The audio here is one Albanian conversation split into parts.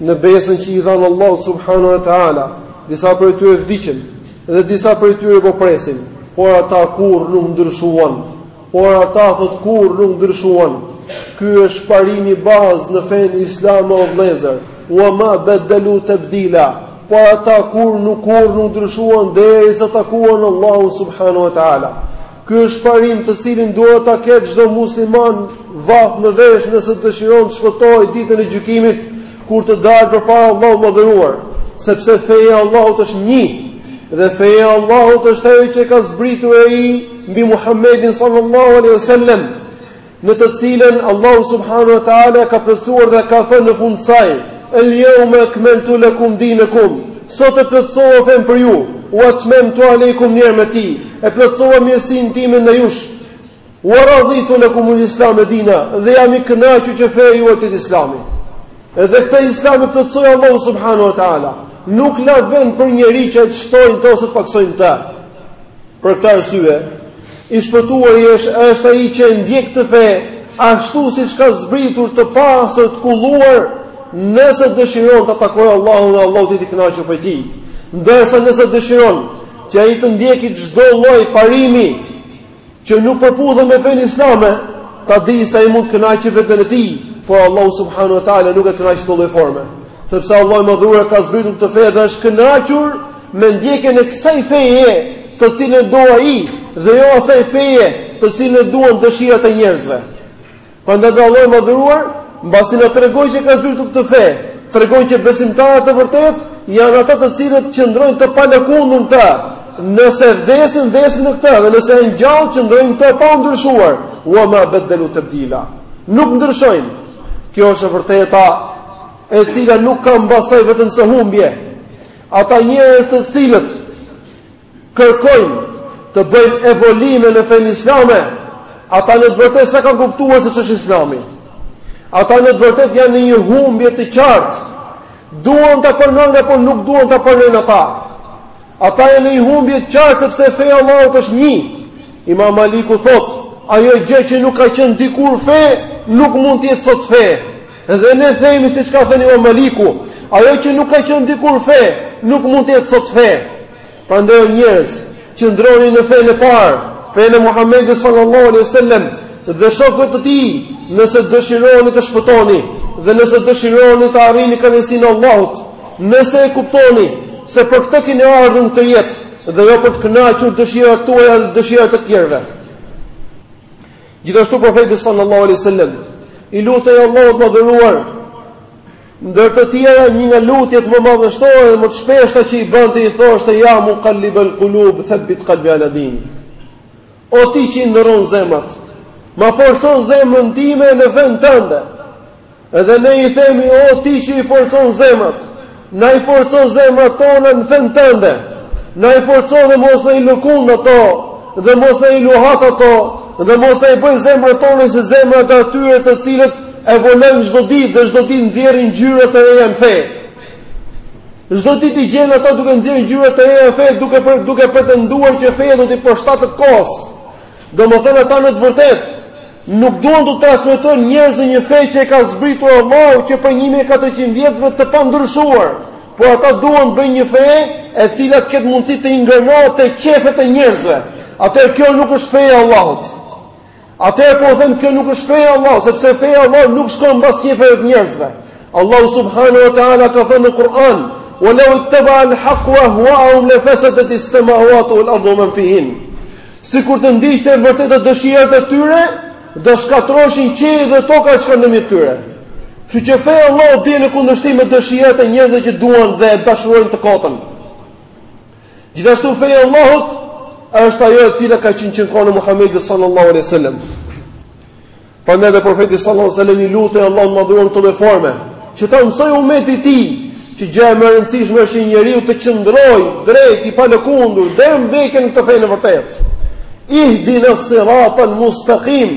Në besën që i dhanë Allahu subhanahu wa taala, disa prej tyre vdiqën dhe disa prej tyre po presin, por ata kurrë nuk ndryshuan. Por ata thotë kurrë nuk ndryshuan. Ky është parimi bazë në fenë islame o vëllezër. Wa ma badalu tabdila. Por ata kurrë nuk kurrë nuk ndryshuan derisa takuan Allahun subhanahu wa taala. Ky është parim të cilin duhet ta ketë çdo musliman vath në vesh nëse dëshiron të shpëtojë ditën e gjykimit kur të dalë përpara Allahut të madhëruar, sepse feja e Allahut është një dhe feja e Allahut është ajo që ka zbritur ai mbi Muhammedin sallallahu alaihi wasallam. në të cilën Allahu subhanahu wa taala e ka plotësuar dhe ka thënë në fund të saj el yawma akmaltu lakum dinakum sot e plotësova fenë për ju wa atmamtu alaykum ni'mati e plotësova mirësinë time ndaj jush wa raditu lakum al-islam dina dhe jam i kënaqur që feja juaj të jetë islami edhe këtë islam e plotësoi Allahu subhanahu wa taala nuk la vend për njeri që të shtojë në të ose të pakësojë në të për këtë arsye I shpëtuari është është ai që e ndjek këtë fe ashtu siç ka zbritur të pastër të kulluar, nëse dëshiron ta takojë Allahun dhe Allahu të jetë i kënaqur prej tij. Ndërsa nëse dëshiron që ai të ndjekë çdo lloj parimi që nuk përputhet me fenë islame, ta dijë se ai mund të kënaqë veten e tij, por Allahu subhanahu wa taala nuk e kënaq çdo lloj forme, sepse Allahu i madhëruar ka zbritur këtë fe dhe është kënaqur me ndjekjen e kësaj feje të cilën do ai dhe jo asaj feje të cilën duan dëshirat e njerëzve. Prandaj dhe Allahu i madhëruar, mbasi na tregoi që ka zbritur këtë fe, tregon që besimtarët e vërtetë janë ata të cilët qëndrojnë të palëkundur në të nëse vdesin vdesin në të dhe nëse janë gjallë qëndrojnë të pandryshuar, wa ma badalu tabdila. Nuk ndryshojnë. Kjo është e vërteta e cila nuk ka mbas saj vetëm se humbje, Ata njerëz të cilët kërkojnë të bëjnë evolime në fenë islame, ata në të vërtetë s'e kanë kuptuar se ç'është Islami. Ata në të vërtetë janë në një humbje të qartë. Duan ta pranojnë apo nuk duan ta pranojnë ata. Ata janë në një humbje të qartë sepse feja e Allahut është një. Imam Maliku thotë, ajo gjë që nuk ka qenë dikur fe, nuk mund të jetë sot fe. Dhe ne themi siç ka thënë Imam Maliku, ajo që nuk ka qenë dikur fe, nuk mund të jetë sot fe. Prandaj o njerëz, qëndroni në fenë e parë, fenë e Muhamedit sallallahu alaihi wasallam dhe shokëve të tij, nëse dëshironi të shpëtoni dhe nëse dëshironi të arrini kënaqësinë e Allahut, nëse e kuptoni se për këtë keni ardhur në këtë jetë dhe jo për të kënaqur dëshirat tuaja dhe dëshirat e të tjerëve. Gjithashtu profeti sallallahu alaihi wasallam i lutej Allahut të madhëruar ndër të tjera një nga lutjet më madhështore e më të shpeshta që i bënte i thoshte ja muqallibal qulub thabbit qalbi ala dinik. O ti që i ndërron zemrat, ma forco zemrën time në fenë tënde. Edhe ne i themi, o ti që i forcon zemrat, na i forco zemrat tona në fenë tënde, na i forco dhe mos na i lëkund ato, dhe mos na i luhat ato, dhe mos na i bëj zemrat tona si zemrat e atyre të cilët evoluojnë çdo ditë dhe çdo ditë nxjerrin gjëra të reja në fe. Çdo ditë i gjen ata duke nxjerrë gjëra të reja në fe, duke, për, duke pretenduar që feja do t'i përshtatet kohës. Domethënë ata në të vërtetë, Nuk duan t'u transmetojnë njerëzve një fe që e ka zbritur Allahu që për një mijë e katërqind vjetëve të pandryshuar, por ata duan të bëjnë një fe e cila të ketë mundësi të ingranohet te qejfet e njerëzve. Atëherë kjo nuk është feja e Allahut. Atëherë po them kjo nuk është feja e Allahut, sepse feja e Allahut nuk shkon mbas qejfeve të njerëzve. Allahu subhanahu wa taala ka thënë në Kur'an: "Wa law ittaba al-haqqu ahwaahum la fasadat as-samawatu wal-ardu wa man fihin." Sikur të ndiqte e vërteta dëshirat e tyre, do shkatërroheshin qiejt dhe toka e çka ndërmjet tyre. Kështu që feja e Allahut bie në kundërshtim me dëshirat e njerëzve që duan dhe e dashurojnë të kotën. Gjithashtu feja e Allahut është ajo e cila ka qenë që në kohën e Muhamedit sallallahu alaihi wasallam. Prandaj edhe profeti sallallahu alajhi wasallam i lutej Allahut të madhëruar në këto lloj forme, që ta mësojë umeti i tij, që gjëja më e rëndësishme është që njeriu të qëndrojë drejt i palëkundur deri në vdekje në këtë fenë e vërtetë. Ihdina sirata al-mustaqim.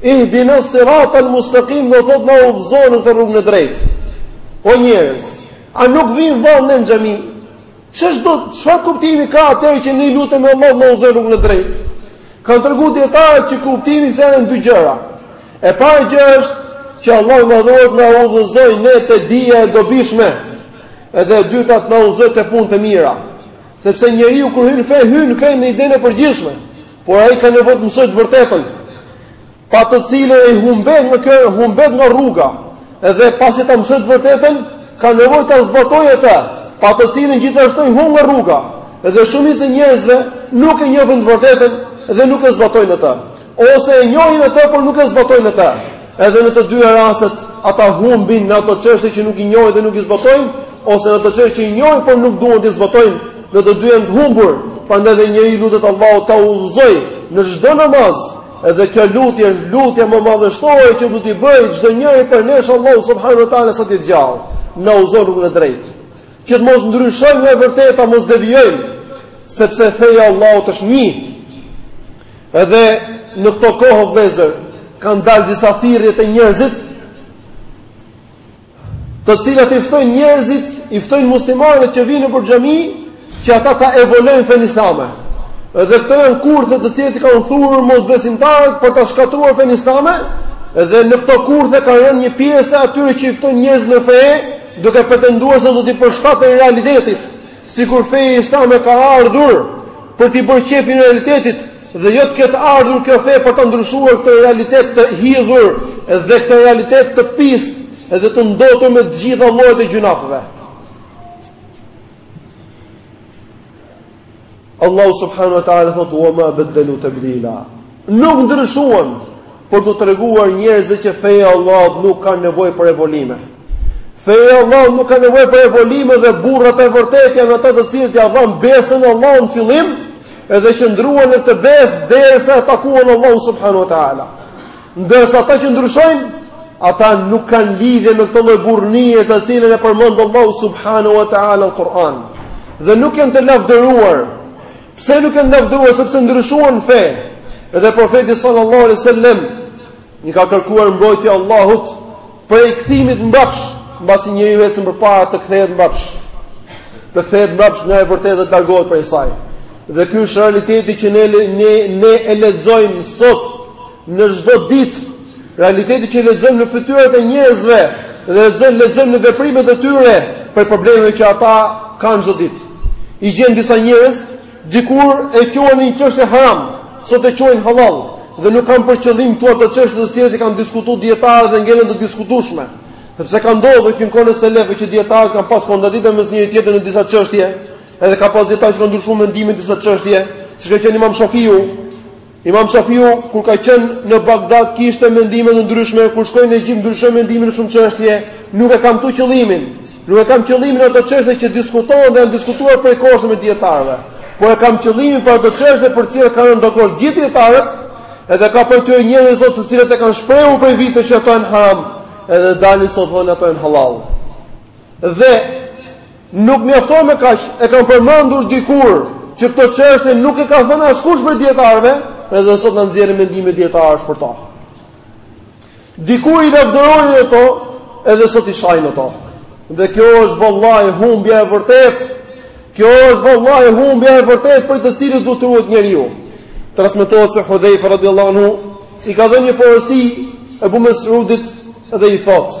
Ihdina sirata al-mustaqim do të thotë na udhëzo në rrugën e drejtë. O njerëz, a nuk vijmë vallë në xhami? Ç'është do të çfarë kuptimi ka atëherë që ne i lutemi Allahut na udhëzojë në rrugën e drejtë? Kanë treguar dijetarët që kuptimi i kësaj janë dy gjëra. E para gjë është që Allahu i madhëruar të na udhëzojë ne te dija e dobishme. Edhe e dyta të na udhëzojë te punët e mira. Sepse njeriu kur hyn në fe hyn në fe në idenë e përgjithshme, por ai ka nevojë të mësojë të vërtetën. pa të cilën ai humbet në kë, humbet nga rruga, dhe pasi ta mësojë të vërtetën, ka nevojë ta zbatojë atë, pa të cilën gjithashtu ai humb nga rruga, dhe shumica e njerëzve nuk e njohin të vërtetën dhe nuk e zbatojnë atë, ose e njohin atë por nuk e zbatojnë atë. Edhe në të dyja rastet ata humbin në ato çështje që nuk i njohin dhe nuk i zbatojnë, ose në ato çështje që i njohin por nuk duan t'i zbatojnë, në të dyja janë të humbur. Prandaj dhe njeriu i lutet Allahut ta udhëzojë në çdo namaz, Edhe kjo lutje, lutja më madhështore që do t'i bëjë çdo njeri për nesh Allahu subhanahu wa taala sa të jetë gjallë. Na udhëzon rrugën e drejtë. Që të mos ndryshojmë nga e vërteta, mos devijojmë, sepse feja e Allahut është një. Edhe në këto kohë vëllezër kanë dalë disa thirrje të njerëzit të cilat i ftojnë njerëzit, i ftojnë muslimanët që vinë për xhami, që ata ta evolojnë fenë islame. Dhe këto janë kurthe të cilat i kanë thurur mosbesimtarët për ta shkatruar fenë islame, dhe në këto kurthe kanë rënë një pjesë e atyre që i ftojnë njerëzit në fe, duke pretenduar se do t'i përshtaten realitetit, sikur feja islame ka ardhur për t'i bërë qejfin realitetit, Dhe jo të ketë ardhur kjo fe për ta ndryshuar këtë realitet të hidhur dhe këtë realitet të pistë dhe të ndotur me të gjitha llojet e gjynahëve. Allahu subhanahu wa taala thotë: "Wa ma badalu tabdila." Nuk ndryshuan për t'u treguar njerëzve që feja e Allahut nuk ka nevojë për evolime. Feja e Allahut nuk ka nevojë për evolime dhe burrat e vërtetë janë ata të cilët ia dhanë besën Allahut në fillim, edhe qëndruan në këtë besë derisa e takuan Allahun subhanuhu teala. Ndërsa ata që ndryshojnë, ata nuk kanë lidhje me këtë lloj burrnie të cilën e përmend Allahu subhanuhu teala në Kur'an. Dhe nuk janë të lavdëruar Pse nuk janë të lavdëruar sepse ndryshuan fe? Edhe profeti sallallahu alaihi wasallam i ka kërkuar mbrojtje Allahut prej kthimit mbrapsh, mbasi njeriu ecën përpara të kthehet mbrapsh. Të kthehet mbrapsh nga e vërteta të largohet prej saj. Dhe ky është realiteti që ne ne, ne e lexojmë sot Në çdo ditë, realiteti që lexojmë në fytyrat e njerëzve dhe lexojmë lexojmë në veprimet e tyre prej problemeve që ata kanë çdo ditë. I gjen disa njerëz dikur e quanin një çështje haram, sot e quajnë halal dhe nuk kam për qëllim këtu ato çështje të cilat i kanë diskutuar dijetarët dhe ngelen të diskutueshme. Sepse ka ndodhur që në kohën e selefëve që dijetarët kanë pas kontradiktë mes njëri tjetrit në disa çështje, edhe ka pas dijetarë që kanë ndryshuar mendimin në disa çështje, siç ka qenë Imam Shafiu, Imam Shafiu kur ka qenë në Bagdad kishte mendime të ndryshme, kur shkoi në Egjipt ndryshoi mendimin në shumë çështje, nuk e kam këtu qëllimin. Nuk e kam qëllimin ato çështje që diskutohen dhe janë diskutuar prej kohësh mes dijetarëve. Por e kam qëllimin për ato çështje për të cilat kanë rënë dakord gjithë dijetarët, edhe ka prej atyre njerëzve sot të cilët e kanë shprehur prej vitesh që ato janë haram, edhe dalin sot thonë ato janë halal. Dhe Nuk mjafton me kaq, e kam përmendur dikur që këto çështje nuk e ka thënë askush prej dijetarëve, edhe sot na nxjerrin mendime dijetarësh për ta. Dikur i lavdëronin ato, edhe sot i shajnë ato. Dhe kjo është vallahi humbja e vërtetë, kjo është vallahi humbja e vërtetë prej të cilës duhet të ruhet njeriu. Transmetohet se Hudhejfa radiallahu anhu i ka dhënë një porosi Ebu Mesudit dhe i thotë,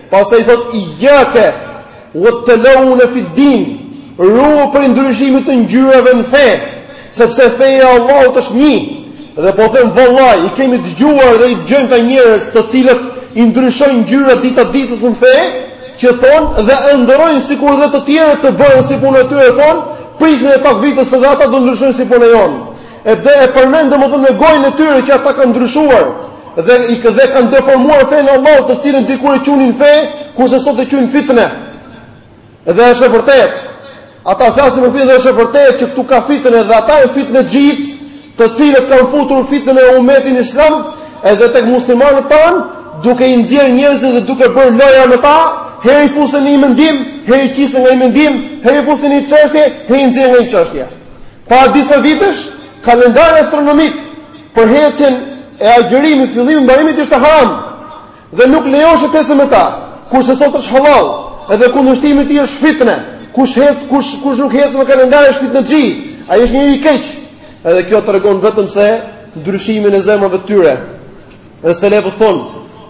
Pastaj thotë ijake wa talawuna fid din. Ruhu prej ndryshimit të ngjyrave në fe, sepse feja e Allahut është një. Dhe po them vallahi, i kemi dëgjuar dhe i dëgjojmë ka njerëz të cilët i ndryshojnë ngjyra dita ditës në fe, që thonë dhe ëndërrojnë sikur dhe të tjerët të bëhen si puna e tyre thonë, prisni e pak vite se dhe ata do ndryshojnë si puna jonë. Edhe e përmend domethënë me gojën e tyre që ata kanë ndryshuar dhe i ka dhe kanë deformuar fenë e Allahut të cilën dikur e quanin fe, kurse sot e quajnë fitne. Dhe është e vërtetë, ata flasin për fitne dhe është e vërtetë që këtu ka fitne dhe ata janë fitnexhinjtë të cilët kanë futur fitne në umetin islam edhe tek muslimanët tanë duke i nxjerrë njerëzit dhe duke bërë lojëra me ta, herë i fusin një mendim, herë i qisin një mendim, herë i fusin një çështje, herë i nxjerrin një çështje. Para disa vitesh, kalendari astronomik për ecjen e agjërimit, fillimit e mbarimit ishte haram dhe nuk lejohej të ecësh me të, kurse sot është hallall. Edhe kundërshtimi i tij është fitne. Kush ec, kush kush nuk ec me kalendar është fitnexhi. Ai është njeri i keq. Edhe kjo tregon vetëm se ndryshimin e zemrave të tyre. Dhe selefët thonë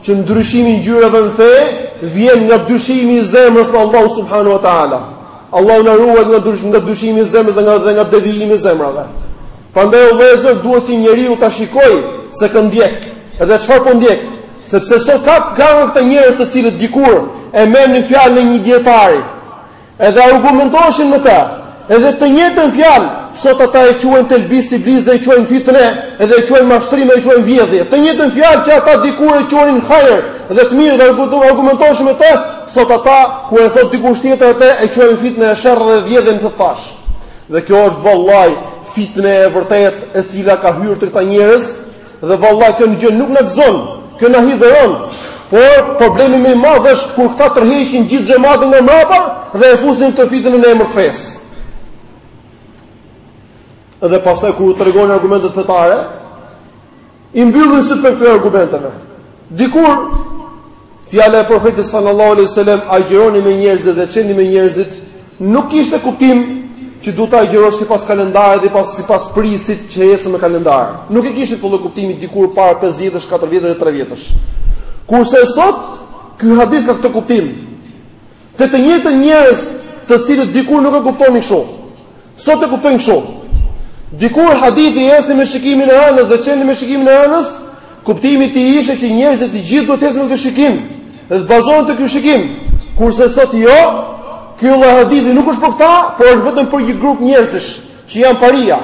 që ndryshimi i ngjyrave në fe vjen nga dyshimi i zemrës në Allahu subhanahu wa taala. Allahu na ruajt nga dyshimi nga dyshimi i zemrës dhe nga dhe nga devijimi i zemrave. Prandaj o vëllezër duhet që njeriu ta shikojë se kë ndjek, edhe çfarë po ndjek, sepse sot ka kanë këta njerëz të cilët dikur e merrnin fjalën e një dijetari, Edhe argumentoheshin me të, edhe të njëjtën fjalë, sot ata e quajnë telbis iblis dhe e quajnë fitne, edhe e quajnë mashtrim e quajnë vjedhje. Të njëjtën fjalë që ata dikur e quanin hajër dhe të mirë dhe argumentoheshin me të, sot ata kur e thotë dikush tjetër atë e quajnë fitne e sherr dhe vjedhje në tash. Dhe kjo është vallahi fitne e vërtetë e cila ka hyrë te këta njerëz Dhe vallahi kjo gjë nuk na gëzon, kjo na hidhëron. Por problemi më i madh është kur këta tërheqin gjithë xhamatin nga mbrapa dhe e fusin këtë fitne në emër të fesë. Dhe pastaj kur u tregon ti argumentet fetare, i mbyllin sytë prej këtyre argumenteve. Dikur fjala e profetit sallallahu alaihi wasallam agjëroni me njerëzit dhe çelni me njerëzit nuk kishte kuptim që duhet të agjërosh sipas kalendarit dhe pas sipas prijësit që ecën me kalendar. Nuk e kishte këtë lloj kuptimi dikur para 5 vjetësh, 4 vjetësh dhe 3 vjetësh. Kurse sot ky hadith ka këtë kuptim. Dhe të njëjtën njerëz të cilët dikur nuk e kuptonin kështu, sot e kuptojnë kështu. Dikur hadithi agjëroni me shikimin e hënës dhe çelni me shikimin e hënës, kuptimi i tij ishte që njerëzit të gjithë duhet të ecin me këtë shikim dhe të bazohen te ky shikim. Kurse sot jo, ky lloj hadithi nuk është për këta, por është vetëm për një grup njerëzish që janë paria.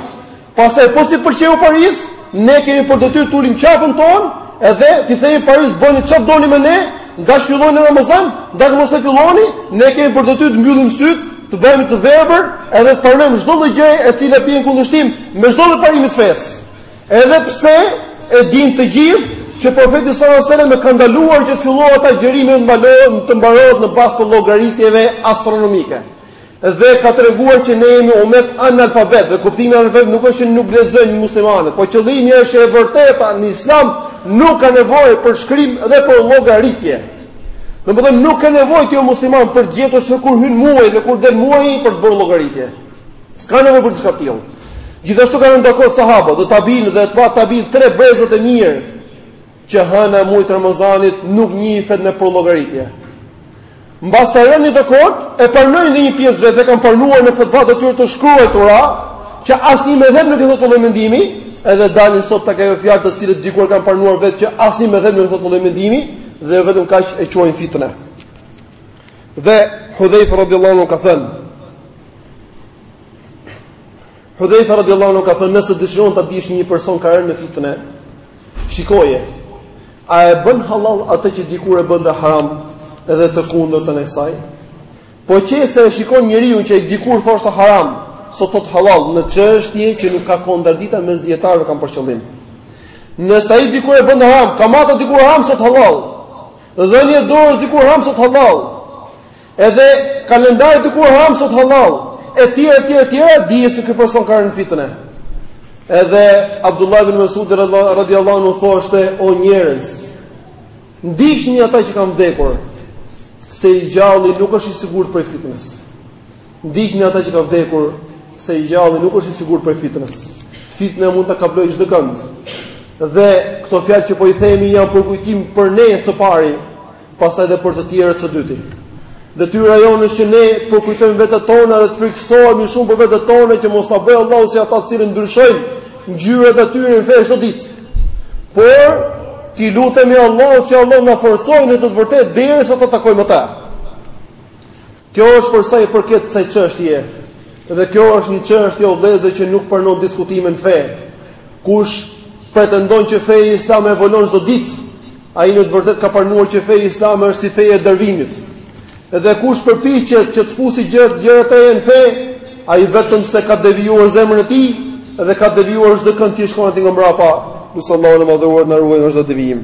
Pastaj po s'i pëlqeu parisë, ne kemi për detyrë të ulim qafën tonë edhe t'i themi parisë bëni çfarë doni me ne, n'daç filloni Ramazan, n'daç mos e filloni, ne kemi për detyrë të mbyllim sytë, të bëhemi të verbër, edhe të pranojmë çdo lloj gjëje e cila bie n'kundërshtim me çdo lloj parimi të fesë. Edhe pse e dinë të gjithë që profeti sallallahu alajhi wasallam e ka ndaluar që të fillohet agjërimi të mbarohet, të mbarohet në bazë të llogaritjeve astronomike. Dhe ka treguar që ne jemi umet analfabet dhe kuptimi analfabet nuk është që nuk lexojnë muslimanët, po qëllimi është që e vërteta në Islam nuk ka nevojë për shkrim dhe për llogaritje. Domethënë nuk ka nevojë ti musliman për të gjetur se kur hyn muaji dhe kur del muaji për të bërë llogaritje. S'ka nevojë për diçka të tillë. Gjithashtu kanë rënë dakord sahabët, dhe tabiinët dhe etba tabiinët tre brezat e mirë që hëna e muajit Ramazanit nuk njihet me përllogaritje. Mbasi ranë dakord, e pranojnë dhe një pjesë vetë kanë pranuar në fatvat e tyre të shkruajtura, që asnjë medhheb nuk e thotë atë lloj mendimi, edhe dalin sot tek ajo fjalë të cilën dikur kanë pranuar vetë që asnjë medhheb nuk e thotë atë lloj mendimi dhe jo vetëm kaq e quajnë fitne. Dhe Hudhejfa radhiyallahu anhu ka thënë Hudhejfa radhiyallahu anhu ka thënë nëse dëshiron ta dish një person ka rënë në fitne, shikoje. A e bën hallal atë që dikur e bënte haram edhe të kundërtën e kësaj? Po qe se e shikon njeriun që dikur thoshte haram, sot thotë hallal në çështje që nuk ka kontradikta mes dijetarëve kam për qëllim. Nëse ai dikur e bënte haram, kamata dikur haram sot hallal. Dhënia e dorës dikur haram sot hallal. Edhe kalendari dikur haram sot hallal, etj etj etj, dije se ky person ka rënë në fitne. Edhe Abdullah ibn Mas'ud radhiyallahu anhu thoshte o njerëz, ndiqni ata që kanë vdekur, se i gjalli nuk është i sigurt prej fitnës. Ndiqni ata që kanë vdekur, se i gjalli nuk është i sigurt prej fitnës. Fitna mund ta kaplojë çdo kënd. Dhe këto fjalë që po i themi janë përkujtim për ne së pari, pastaj dhe për të tjerët së dyti. Detyra jonë është që ne përkujtojmë vetet tona dhe të frikësohemi shumë për vetet tona që mos na bëjë Allahu si ata të cilët ndryshojnë ngjyrat e tyre në fe çdo ditë. Por t'i lutemi Allahut që Allahu na forcojë në këtë të vërtetë derisa ta takojmë atë. Kjo është për sa i përket kësaj çështjeje. Dhe kjo është një çështje vëllezër që nuk pranon diskutime në fe. Kush pretendon që feja islame evolon çdo ditë, ai në të vërtetë ka pranuar që feja islame është si feja e Darvinit. Dhe kush përpiqet që të fusi gjëra gjëra të reja në fe, ai vetëm se ka devijuar zemrën e tij dhe ka devijuar çdo kënd që shkon atij nga mbrapa. Lus Allahun e Madhëruar na ruaj nga çdo devijim.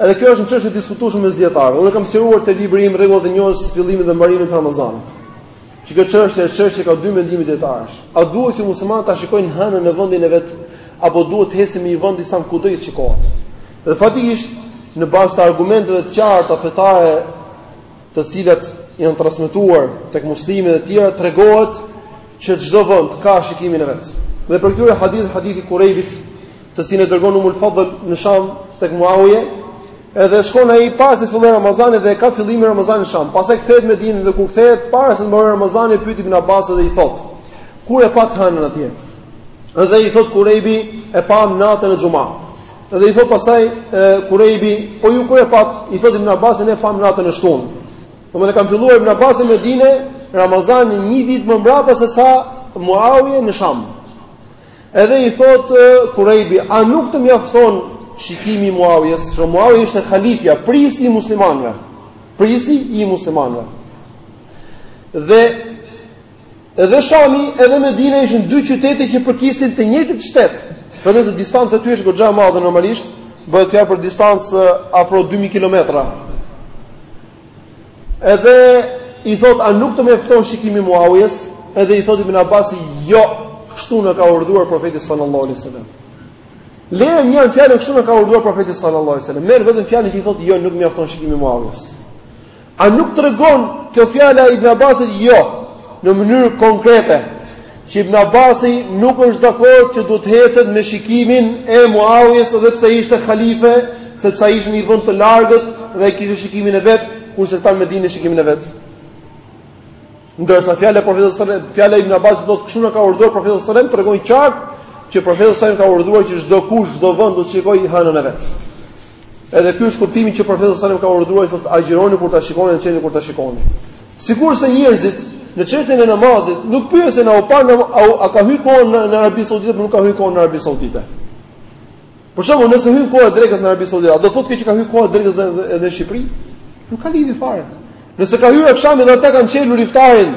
Edhe kjo është një çështje e diskutueshme mes dijetarëve. Unë e kam sqaruar te libri im Rregullat e njohjes së fillimit dhe mbarimit të Ramazanit. Që kjo çështje është çështje ka dy mendime dijetarësh. A duhet që muslimanët ta shikojnë hënën në vendin e vet apo duhet të ecim në një vend i sa ku do të shikohet? Dhe faktikisht në bazë të argumenteve të qarta fetare të cilat janë transmetuar tek muslimanët e tjerë tregohet që çdo vend ka shikimin e vet. Dhe për prej tyre hadith hadithi Kurajbit të cilin e dërgon Umul Fadl në Sham tek Muawije, edhe shkon ai para se fillon Ramazani dhe kap fillimin e Ramazanit në Sham. Pastaj kthehet në Medinë dhe kur kthehet para se të mbarojë Ramazani pyet Ibn Abbas dhe i thot: "Kur e pat hënën atje?" Dhe i thot Kurejbi e pam natën e Xuma. Dhe i thot pastaj Kurejbi, "Po ju kur e pat?" I thot Ibn Abbas ne e pam natën e shtunë. Domethënë ka filluar Ibn Abbas në Medinë Ramazanin një ditë më mbrapa se sa Muawije në Sham. Edhe i thotë Kurejbi, a nuk të mjafton shikimi i Muawijes, se Muawija ishte halifja, prijësi i muslimanëve. Prijësi i muslimanëve. Dhe edhe Shami, edhe Medina ishin dy qytete që i përkisnin të njëjtit shtet. Vetëm se distanca aty është goxha e madhe normalisht, bëhet fjalë për distancë afro 2000 kilometra. Edhe i thot a nuk të mjafton shikimi i Muawijes? Edhe i thot Ibn Abbasi, jo, kështu na ka urdhëruar profeti sallallahu alaihi wasallam. Lëre mënjanë fjalën kështu na ka urdhëruar profeti sallallahu alaihi wasallam. Merr vetëm fjalën që i thot jo, nuk mjafton shikimi i Muawijes. A nuk tregon kjo fjala e Ibn Abbasit jo në mënyrë konkrete? Që Ibn Abasi nuk është dakord që duhet të ecet me shikimin e Muawijes edhe pse ishte halife, sepse ai ishte në një vend të largët dhe ai kishte shikimin e vet, kurse këta në Medinë shikimin e vet. Ndërsa fjala e profetit sallallahu alajhi wasallam, fjala e Ibn Abbasit thotë kështu na ka urdhëruar profeti sallallahu alajhi wasallam tregon qartë që profeti sallallahu alajhi wasallam ka urdhëruar që çdokush, çdo vend do të shikojë hënën e vet. Edhe ky është kuptimi që profeti sallallahu alajhi wasallam ka urdhëruar, thotë agjëroni kur ta shikoni dhe çelni kur ta shikoni. Sikurse njerëzit në çështjen e namazit nuk pyesin a u pa a, a ka hyrë koha në, në Arabi Saudite apo nuk ka hyrë koha në Arabi Saudite. Për shembull, nëse hyn koha e drekës në Arabi Saudite, a do thotë kjo që ka hyrë koha e drekës edhe në Shqipëri? Nuk ka lidhje fare. Nëse ka hyrë akshami dhe ata kanë çelur iftarin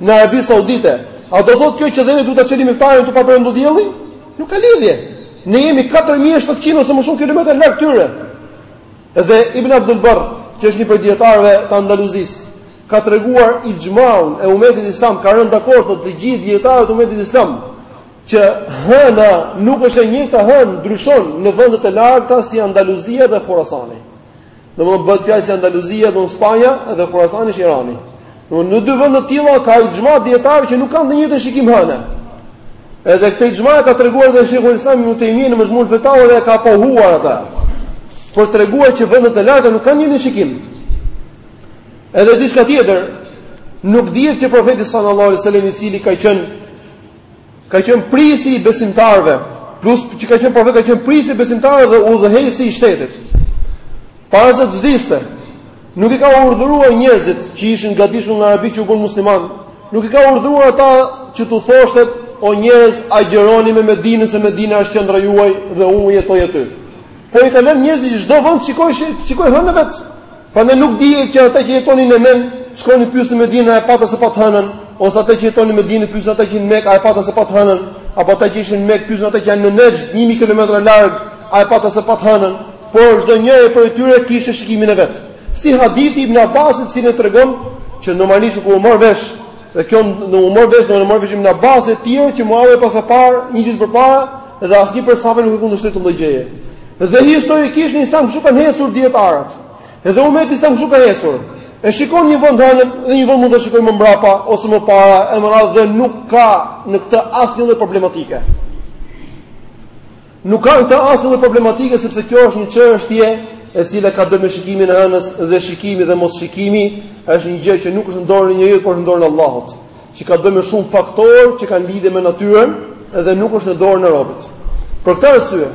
në Arabi Saudite, a do thotë kjo që dhe ne duhet ta çelim iftarin tu pa perëndu dielli? Nuk ka lidhje. Ne jemi 4700 ose më shumë kilometra larg tyre. Dhe Ibn Abdul Barr, që është një prej dijetarëve të Andaluzis, ka treguar ixhmaun e umetit islam, ka rënë dakord të gjithë dijetarët e umetit islam që hëna nuk është e njëjta hënë ndryshon në vendet e larta si Andaluzia dhe Horasani. Domthonë bëhet fjalë si Andaluzia domthonë Spanja dhe Horasani është Irani. Domthonë në dy vende të tilla ka ixhma dijetarësh që nuk kanë të njëjtin shikim hënë. Edhe këtë ixhma e ka treguar dhe Shejhul Islam Ibn Tejmije në Mexhmu Fetava dhe e ka pohuar atë. Por treguar që vendet e larta nuk kanë të njëjtin shikim. Edhe diçka tjetër, nuk dihet që profeti sallallahu alajhi wasallam i cili ka qenë Ka qenë prisi i besimtarëve, plus që ka qenë profet, ka qenë prisi i besimtarëve dhe udhëheqësi i shtetit. Para se të vdiste, nuk i ka urdhëruar njerëzit që ishin në gadishullin arabik që u bënë musliman, nuk i ka urdhëruar ata që t'u thoshte o njerëz agjëroni me Medinën se Medina është qendra juaj dhe unë jetoj aty. Po i ka lënë njerëzit çdo vend të shikojë hënën e vet. Prandaj nuk dihet që ata që jetonin në Jemen, shkoni pyesni Medinën a e patë a s'e patë hënën, ose ata që jetonin në Medinë pyesni ata që në Mekë a e patë a s'e patë hënën, apo ata që ishin në Mekë pyesni ata që janë në Nexhd 1000 kilometra larg a e patë a s'e patë hënën, por çdonjëri prej tyre kishte shikimin e vet. Si hadithi Ibn Abbasit, i cili na tregon që normalisht kur u mor vesh, dhe kjo u mor vesh, e mori vesh Ibn Abbasi e të tjerë që Muavija e paska parë, një ditë përpara, Dhe asnjë prej sahabëve nuk e kundërshtoi këtë lloj gjëje. Dhe historikisht në Islam kështu kanë ecur dijetarët. Edhe umeti islam kështu ka ecur. E shikon një vend hënën dhe një vend mund ta shikojë më mbrapa ose më para, e me radhë dhe nuk ka në këtë asnjë lloj problematike. Nuk ka këtë asnjë lloj problematike sepse kjo është një çështje e cila ka të bëjë me shikimin e hënës dhe shikimi dhe mosshikimi është një gjë që nuk është në dorën e njeriut por është në dorën e Allahut. që ka të bëjë me shumë faktorë që kanë lidhje me natyrën dhe nuk është në dorën e robit. Për këtë arsye,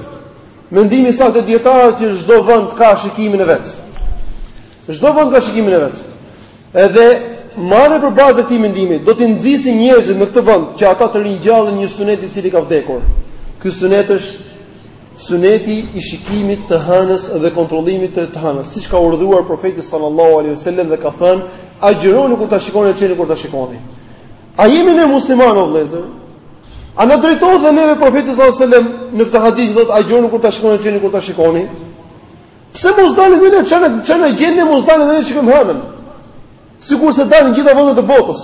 mendimi i saktë i dijetarëve që çdo vend ka shikimin e vet. Çdo vend ka shikimin e vet. Edhe marrë për bazë të këtij mendimi, do t'i nxisë njerëzit në këtë vend që ata të ringjallin një sunet i cili ka vdekur. Ky sunet është Suneti i shikimit të hënës dhe kontrollimit të të hënës, siç ka urdhëruar profeti sallallahu alaihi wasallam dhe ka thënë, agjëroni kur ta shikoni e çelni kur ta shikoni. A jemi ne muslimanë o vëllezër? A na drejtohet dhe neve profeti sallallahu alaihi wasallam në këtë hadith që thotë agjëroni kur ta shikoni e çelni kur ta shikoni? Pse mos dalim dhe ne, ça na ça na gjen ne mos dalim dhe ne shikojmë hënën? Sikurse dalin gjitha vendet e botës.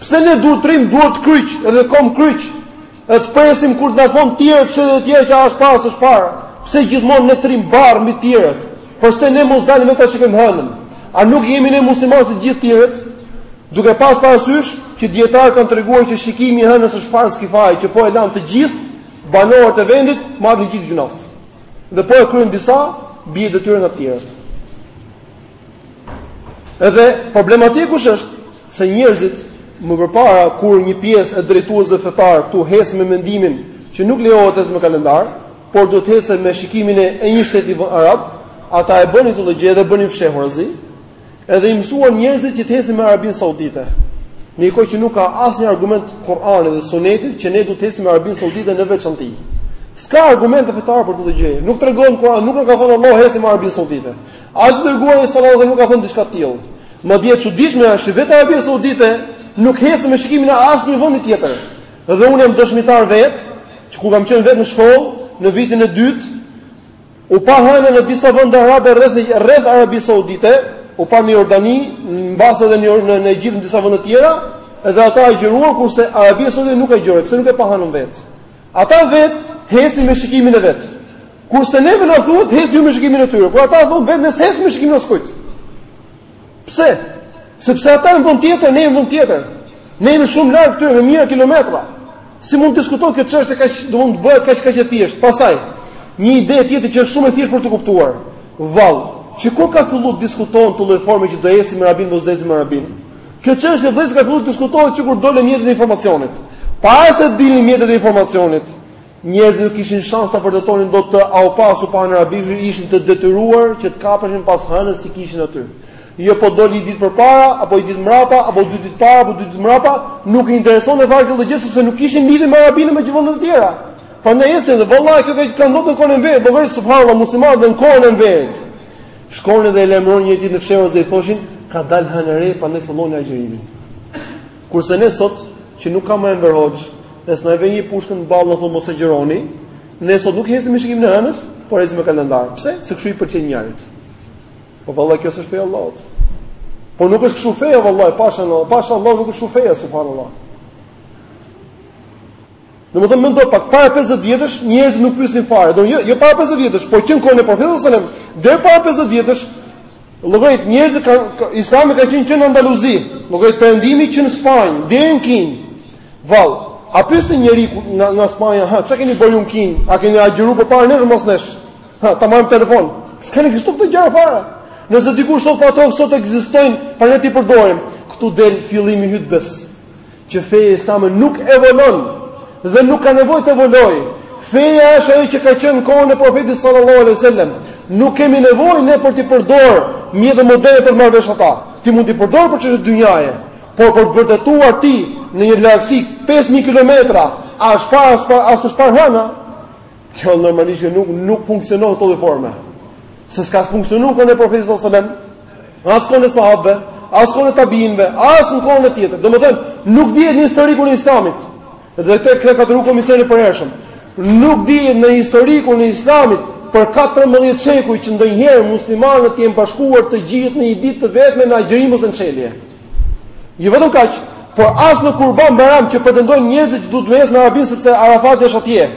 Pse ne duhet të rrim duart kryq dhe kom kryq? E të presim kur të na thonë tjerë pse dhe tjerë që as pas as para. Pse gjithmonë ne t'rrim barrë mbi të tjerët? Përse ne mos dalim vetë ta kërkojmë hënën? A nuk jemi ne muslimanë të gjithë tjerët? Duke pas parasysh që dijetarët kanë treguar që shikimi i hënës është farz kifaj, që po e lanë të gjithë banorët e vendit, marrin gjithë gjynaf. Dhe po e kryejnë disa, bie detyra nga të tjerët. Edhe problematika kush është se njerëzit më përpara kur një pjesë e drejtuesve fetarë këtu hecin me mendimin që nuk lejohet të hecim me kalendar, por duhet të hecim me shikimin e një shteti arab, ata e bënin këtë gjë dhe e bënin fshehurazi, edhe i mësuan njerëzit që të hecin me Arabinë Saudite. Në kohë që nuk ka asnjë argument Kur'anit dhe Sunetit që ne duhet të hecim me Arabinë Saudite në veçanti. S'ka argumente fetare për këtë gjë. Nuk tregon Kur'ani, nuk e ka thënë Allahu hecni me Arabinë Saudite. As i dërguari sallallahu alajhi wasallam nuk ka thënë diçka të tillë. Madje e çuditshme është, vetë Arabia Saudite nuk hecën me shikimin e asnjë vendi tjetër. Dhe unë jam dëshmitar vetë, që kur kam qenë vetë në shkollë, në vitin e dytë, u pa hëna në disa vende arabe rreth e rreth Arabisë Saudite, u pa në Jordani, mbase edhe në në, në Egjipt në disa vende të tjera, dhe ata agjëruan kurse Arabia Saudite nuk agjëroi, pse nuk e pa hënën vetë. Ata vetë ecin me shikimin e vet. Kurse neve na thuhet ecni ju me shikimin e tyre, por ata thonë vetë ne s'ecim me shikimin e askujt. Pse? Sepse ata janë vend tjetër, ne jemi vend tjetër. Ne jemi shumë larg këtyre me mijëra kilometra. Si mund të diskutohet kjo çështje kaq, do mund të bëhet kaq kaq e thjeshtë. Pastaj, një ide tjetër që është shumë e thjeshtë për t'u kuptuar. Vallë, që kur ka filluar të diskutohet në këtë lloj forme që do ecim me Arabinë apo s'do ecim me Arabinë. Kjo çështje vëlla ka filluar të diskutohet që kur dolën mjetet e informacionit. Para se të dilnin mjetet e informacionit, njerëzit nuk kishin shans ta vërtetonin dot a u pa s'u pa në Arabi, ishin të detyruar që të kapeshin pas hënës që kishin aty. Jo po doli një ditë përpara, apo një ditë mbrapa, apo dy ditë para, apo dy ditë mbrapa, nuk i interesonte fare kjo gjë sepse nuk kishin lidhje me Arabinë me vende të tjera. Prandaj ecën dhe vallahi kjo vetë kanë ndodhur në kohën e Enverit, po vetë subhanallahu muslimanët në kohën e Enverit. Shkonin dhe e lajmëronin njëri tjetrin në fshehur dhe i thoshin, ka dal hëna e re, prandaj filloni agjërimin. Kurse ne sot që nuk ka më Enver Hoxhë, dhe s'na vë njeri pushkën në ballë, thonë mos agjëroni, ne sot nuk hecim me shikimin e hënës, por ecim me kalendar. Pse? Se kshu i pëlqen njërit. Po vëlla kjo s'është feja e Allahut. Po nuk është kshu feja vëlla, pasha Allah, pasha Allah nuk është kshu feja subhanallahu. Domethënë mendo pak para 50 vjetësh njerëzit nuk pyesnin fare. Do jo, jo para 50 vjetësh, po që në kohën e profetit sallallahu alajhi wasallam, deri para 50 vjetësh llogarit njerëzit ka, ka Islami ka qenë që në Andaluzi, llogarit perëndimi që në Spanjë, deri në Kinë. Vallë, a pyeste njeri nga nga Spanja, ha, çka keni bërë në Kinë? A keni agjëruar përpara nesh, mbas nesh? Ha, ta marrim në telefon. S'kishte këto gjëra fare. Nëse dikush thotë po po ato sot ekzistojnë, pra ne t'i përdorim. Ktu del fillimi i hutbes. Që feja islame nuk evoluon dhe nuk ka nevojë të evoluojë. Feja është ajo që ka qenë kohën e profetit sallallahu alaihi wasallam. Nuk kemi nevojë ne për t'i përdorur mjete moderne për marrë vesh ata. Ti mund t'i përdor për çështje dynjaje, por për të vërtetuar ti në një lartësi 5000 kilometra, a është pa, a s'është pa, a është pa hëna? Kjo normalisht nuk nuk funksionon në këtë lloj forme. Se s'ka funksionuar kohën e profetit sallallahu alaihi wasallam As kohën e sahabëve, as kohën e tabiinëve, as në kohën e tjetër. Domethënë, nuk dihet në historikun e Islamit. Dhe këtë e ka thënë komisioni i përhershëm. Nuk dihet në historikun e Islamit për 14 shekuj që ndonjëherë muslimanët janë bashkuar të gjithë në një ditë të vetme në agjërim ose në çelje. Jo vetëm kaq, por as në kurban Bajram që pretendojnë njerëzit që duhet të ecësh me Arabinë sepse Arafati është atje.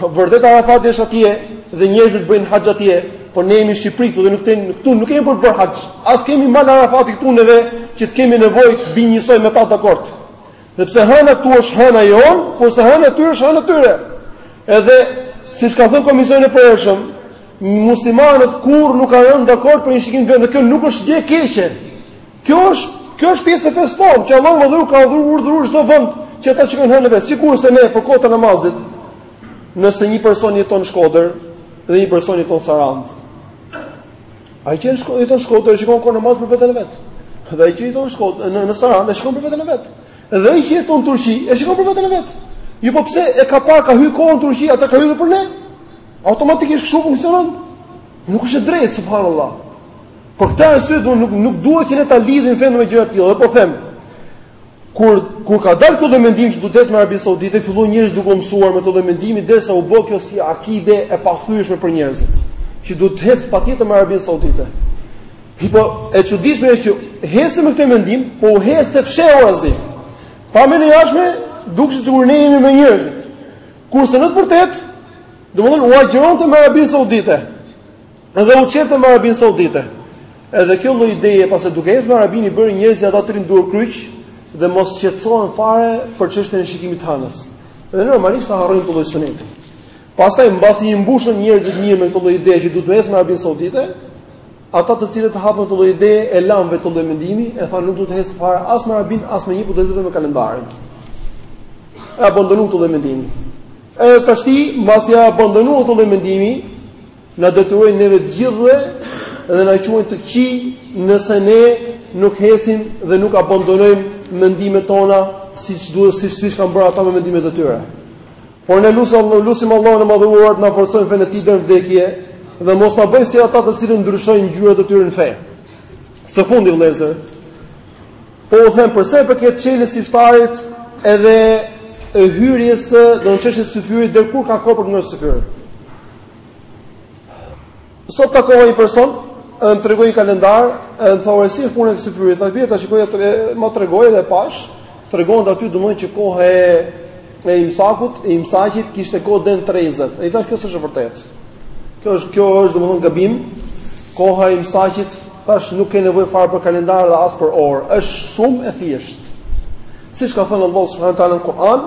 Vërtet Arafati është atje dhe njerëzit bëjnë haxh atje, por ne jemi në Shqipëri këtu dhe nuk kemi këtu nuk kemi për të bërë haxh. As kemi mal Arafati këtu neve që të kemi nevojë të bëjmë njësoj me ta dakord. Sepse hëna këtu është hëna jonë, kurse hëna e tyre është hëna e tyre. Edhe siç ka thënë komisioni i përhershëm, muslimanët kurrë nuk kanë rënë dakord për një shikim, vend. Kjo nuk është gjë e keqe. Kjo është, kjo është pjesë e fesë tonë, që Allahu ka urdhëru, ka urdhëru çdo vend që ta shikojnë hënën vetë, sikurse ne për kohën e namazit, nëse një person jeton në Shkodër dhe një person jeton në Sarandë. Ai që jeton në Shkodër shikon kohën e namazit për veten e vet. Dhe ai që jeton në Shkodër, në, në Sarandë shikon për veten e vet. Dhe ai që jeton në Turqi e shikon për veten e vet. Jo po pse e ka parë ka hyrë koha në Turqi, a ka hyrë për ne? Automatikisht kështu funksionon. Nuk është drejt subhanallahu. Për këtë arsye do nuk nuk duhet që ne ta lidhim fenë me gjëra të tilla. Po them, kur kur ka dalë ky mendim që duhet të ecë me Arabinë Saudite, filluan njerëzit duke u mësuar me këto mendime derisa u bë kjo si akide e pathyeshme për njerëzit, që duhet të ecësh patjetër me Arabinë Saudite. E po e çuditshme është që ecej me këtë mendim, po u ecte fshehurazi. Pamjen e jashtme, dukej sikur ne jemi me njerëzit. Kurse në të vërtetë, domethënë u agjëronte me Arabinë Saudite. Edhe u çerte me Arabinë Saudite. Edhe kjo lloj ideje pra se duhet ecë me Arabinë i bëri njerëzit ata të rrinë duarkryq dhe mos shqetësohen fare për çështjen e shikimit të hënës. Dhe normalisht ta harrojnë këtë lloj suneti. Pastaj mbasi i mbushën njerëzit mirë me këtë lloj ide që duhet të ecë me Arabinë Saudite, ata të cilët hapën këtë lloj ide e lanë vetë këtë lloj mendimi, e thanë nuk duhet të ecë fare as me Arabinë, as me një po duhet të me kalendarin. E abandonuan këtë lloj mendimi. Edhe tashti, mbasi e abandonuan këtë lloj mendimi, Na detyrojnë neve të gjithëve dhe na quajnë të këqij nëse ne nuk heshtim dhe nuk abandonojmë mendimet tona siç duhet siç siç kanë bërë ata me mendimet e tyre. Por ne lusim Allahun e madhëruar të na forcojë në fenë e tij deri në vdekje dhe mos na bëjë si ata të cilët ndryshojnë ngjyrat e tyre në fe. Së fundi vëllezër, po u them përsa i përket çeljes së iftarit edhe e hyrjes dhe çështjes së syfyrit deri kur ka kohë për të ngrënë syfyr. Sot takova një person, edhe më tregoi një kalendar, edhe më tha si është puna e syfyrit. Thash bjere ta shikoj atë, më tregoi edhe pash, tregon aty domthonjë që koha e e imsakut, e imsakit kishte kohë deri në 30. I thash kjo s'është e vërtetë. Kjo është kjo është domthonjë gabim. Koha e imsakit thash nuk ke nevojë fare për kalendar dhe as për orë. Është shumë e thjeshtë. Siç ka thënë Allahu subhanahu wa taala në Kur'an,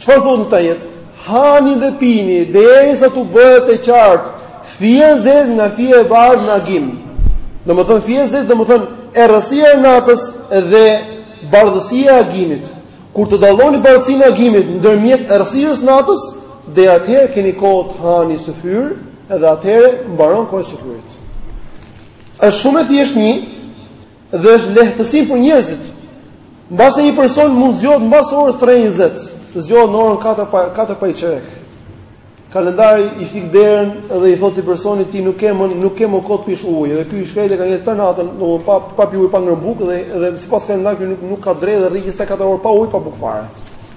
Çfarë thotë në këtë ajet? Hani dhe pini derisa t'u bëhet e qartë fija e zezë nga fija e bardhë në agim. Domethënë fija e zezë domethënë errësia e natës dhe bardhësia e agimit. Kur të dalloni bardhësinë e agimit ndërmjet errësirës së natës, deri atëherë keni kohë të hani syfyr, edhe atëherë mbaron koha e syfyrit. Është shumë e thjeshtë një Dhe është lehtësim për njerëzit. Mbase një person mund zgjohet mbas orës 3:20, të zgjohet në orën 4 pa 4 pa i çerek. Kalendari i fik derën dhe i thotë personit ti nuk ke më nuk ke më kohë të pish ujë dhe ky i shkretë ka fjetë tërë natën, do pa pa pi ujë pa ngrë bukë dhe dhe sipas kalendarit nuk nuk ka drejtë dhe rri 24 orë pa ujë pa bukë fare.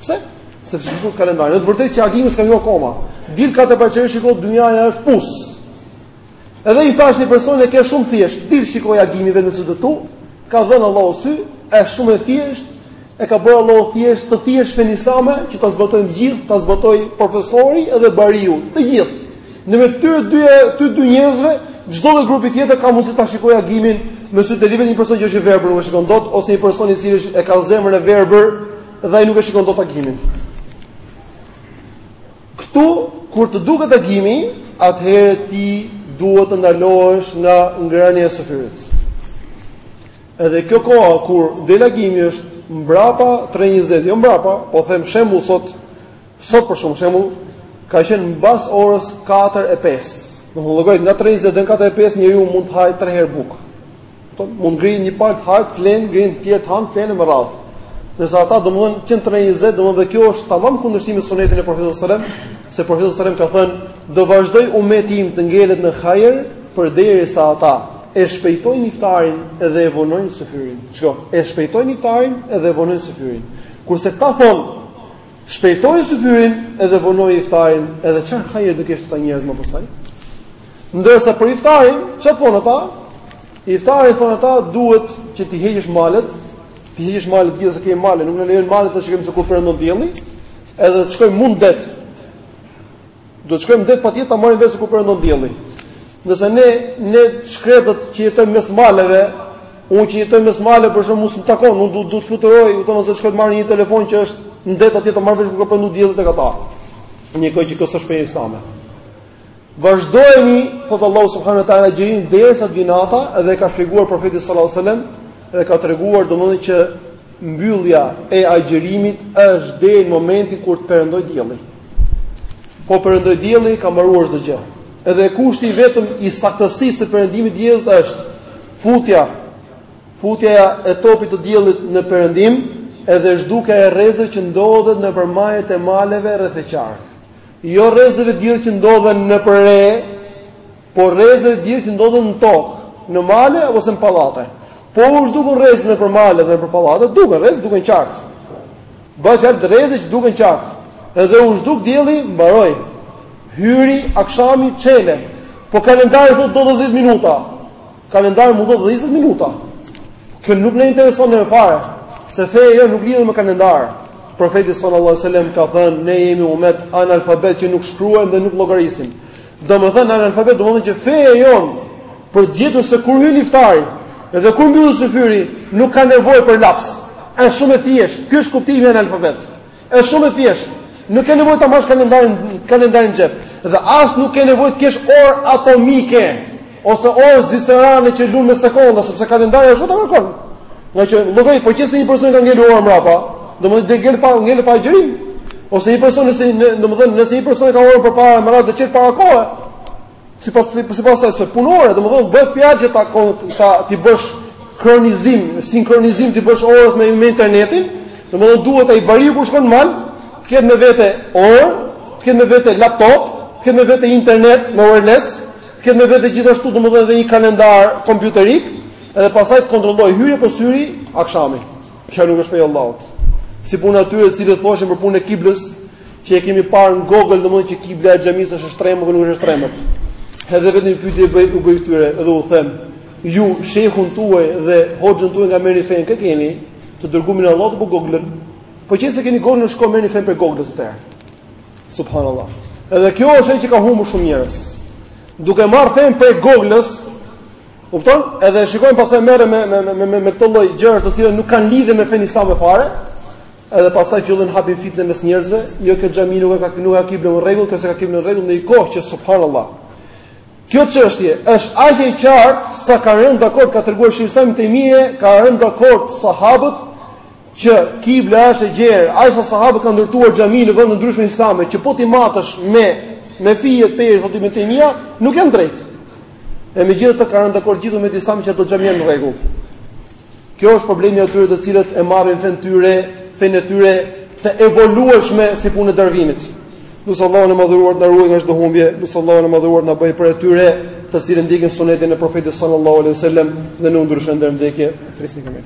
Pse? Sepse i thotë kalendari, në të vërtetë që agimi s'ka hy akoma. Dil 4 pa çerek shiko dynjaja është pus. Edhe i thash një personi e ke shumë thjesht, dil shikoje agimin vetë me sytë e tu, të ka dhënë Allahu sy, është shumë e thjesht, e ka bërë Allahu thjesht, të thjesht fenë islame që ta zbatojnë të gjithë, ta zbatoj profesori edhe bariu, të gjithë. Ndërmjet këtyre dy këtyre dy njerëzve, çdo lloj grupi tjetër ka mundësi ta shikojë agimin me sy të lirë, veç një person që është i verbër, nuk e shikon dot ose një person i cili e ka zemrën e verbër dhe ai nuk e shikon dot agimin. Këtu, kur të duket agimi, atëherë ti duhet të ndalohesh nga ngrënia e syfyrit. Edhe kjo kohë kur del agimi është mbrapa 3:20, jo mbrapa, po them shembull sot, sot për shumë shembull, ka qenë mbas orës 4 e 5. Domethënë llogarit nga 3:20 deri në 4 e 5 njeriu mund të hajë 3 herë bukë. Thonë, mund ngrijnë një palë të hanë, flenë, ngrijnë të tjerë të hanë, flenë me radhë. Nëse ata domthon që në 3:20, domthon dhe kjo është tamam kundërshtim me sunetin e profetit sallallahu alajhi wasallam, se profeti sallallahu alajhi wasallam ka thënë, do vazhdojë umeti im të ngelet në hajër përderisa ata e shpejtojnë iftarin dhe e vonojnë syfyrin. Çka? E shpejtojnë iftarin dhe e vonojnë syfyrin. Kurse këta thonë Shpejtoje syfyrin edhe vonoje iftarin, edhe çfarë hajër do kenë këta njerëz më pastaj? Ndërsa për iftarin, çfarë thonë ata? Iftari thonë ata duhet që t'i heqësh malet, t'i heqësh malet gjithë se kemi male, nuk na lejojnë malet të shikojmë se ku perëndon dielli, edhe të shkojmë mu në det. Do të shkojmë në det patjetër ta marrim vesh ku perëndon dielli. Nëse ne ne të shkretët që jetojmë mes maleve, unë që jetoj mes maleve për shkak mos më takon, unë duhet duhet të fluturoj, u thonë se shkoj të marr një telefon që është në det atje të marr vesh ku perëndon dielli tek ata. Një kohë që kësaj shpejë islame. Vazhdojeni, po thotë Allahu subhanahu wa taala agjërimin derisa të vijë nata dhe e ka shpjeguar profeti sallallahu alajhi wasallam dhe ka treguar domethënë që mbyllja e agjërimit është deri në momentin kur të perëndojë dielli. Po perëndoi dielli ka mbaruar çdo gjë. Edhe kushti i vetëm i saktësisë së perëndimit të diellit është futja futja e topit të diellit në perëndim, edhe zhdukja e rrezeve që ndodhen nëpër majat e maleve rreth e qark. Jo rrezeve të diellit që ndodhen nëpër re, Por rrezet e diellit që ndodhen në tokë, në male ose në pallate. Po u zhdukën rrezet nëpër male dhe nëpër pallate, duken rrezet, duken qartë. Bëhet fjalë për rrezet që duken qartë. Edhe u zhduk dielli, mbaroi. Hyri akshami çele. Po kalendari thotë do dhe 10 minuta. Kalendari mund të thotë 20 minuta. Kjo nuk na intereson ne fare, se feja jonë nuk lidhet me kalendar. Profeti sallallahu alajhi wasallam ka thënë ne jemi umet analfabet që nuk shkruajmë dhe nuk llogarisim. Domethënë analfabet domethënë që feja jonë për të gjetur se kur hyn iftari dhe kur mbyllet syfyri nuk ka nevojë për laps. Është shumë e thjeshtë. Ky është kuptimi i analfabet. Është shumë e thjeshtë. Nuk ke nevojë ta mbash kalendarin kalendarin në xhep dhe as nuk ke nevojë të kesh orë atomike. Ose orë zvicerane që lun me sekonda, sepse kalendari ashtu e kërkon. Nga që llogari po qe se një person ka ngelur ora mbrapa, domethënë të ngel pa ngel pa agjërim. Ose një person nëse domethënë nëse një person ka orën përpara me radhë të çel para kohë. Sipas sipas kësaj pune, domethënë bëhet fjalë që ta ta ti bësh kronizim, sinkronizim t'i bësh orës me, me internetin, domethënë duhet ai bariu kur shkon mal, të ketë me vete orë, të ketë me vete laptop, të ketë me vete internet me wireless, Të ketë me vete gjithashtu domethënë edhe një kalendar kompjuterik dhe pastaj të kontrollojë hyri apo s'hyri akshami. Kjo nuk është feja e Allahut. Si punë atyre të cilët thoshin për punën e kiblës, që e kemi parë në Google domethënë që kibla e xhamisë është shtrembë apo nuk është shtrembë. Edhe vetëm një pyetje bëj u bëj këtyre dhe u them, ju shejhun tuaj dhe hoxhën tuaj nga e merrni fenë kë keni të dërgumin e Allahut apo Google. Po qe se keni Google shkoni merrni fenë prej Google-s atëherë. Subhanallahu. Edhe kjo është ajo që ka humbur shumë njerëz. Duke marrë fenë prej Google-s, kupton? Edhe shikojnë pastaj merren me me me me, me këto lloj gjëra të cilat nuk kanë lidhje me fenë islame fare. Edhe pastaj fillojnë hapin fitnë mes njerëzve, jo kjo xhami nuk e ka nuk e ka kiblën në rregull, kjo s'e ka kiblën në rregull në një kohë që subhanallahu. Kjo çështje është aq e qartë sa ka rënë dakord ka treguar Shejh Islam Tejmije, kanë rënë dakord sahabët që kibla është e gjerë, aq sa sahabët kanë ndërtuar xhami në vende të ndryshme islame, që po t'i matësh me me fije peri thotë Ibn Tejmija, nuk janë drejt. E megjithatë kanë rënë dakord gjithë umeti që ato xhami janë në rregull. Kjo është problemi i atyre të cilët e marrin fenë e tyre, fenë e tyre të evoluueshme si punë e Darvinit. Lus Allahun e madhëruar të na ruajë nga çdo humbje, lus Allahun e madhëruar të na bëjë prej atyre, të cilët ndjekin sunetin e profetit sallallahu alaihi sallam dhe nuk ndryshojnë deri në vdekje, frisnikëmi.